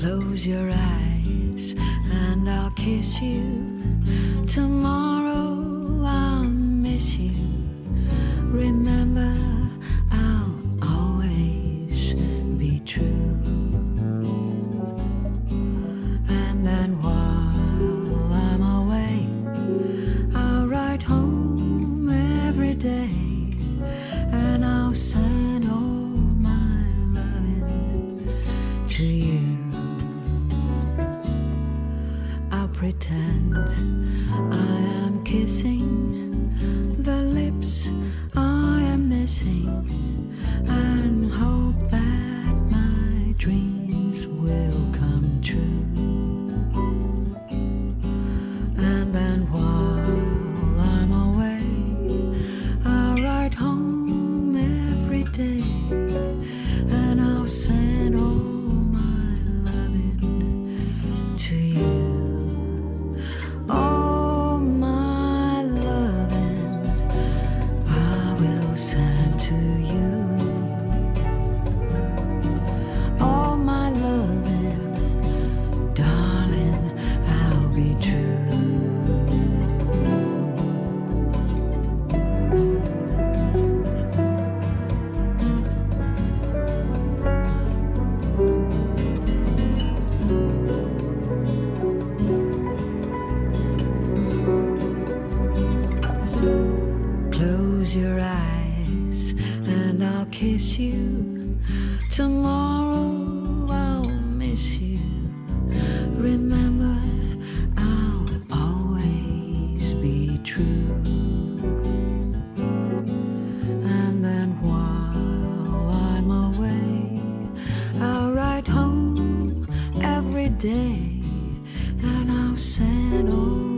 Close your eyes and I'll kiss you. Pretend I am kissing the lips I am missing Close your eyes and I'll kiss you. Tomorrow I'll miss you. Remember, I'll always be true. And then while I'm away, I'll write home every day and I'll send all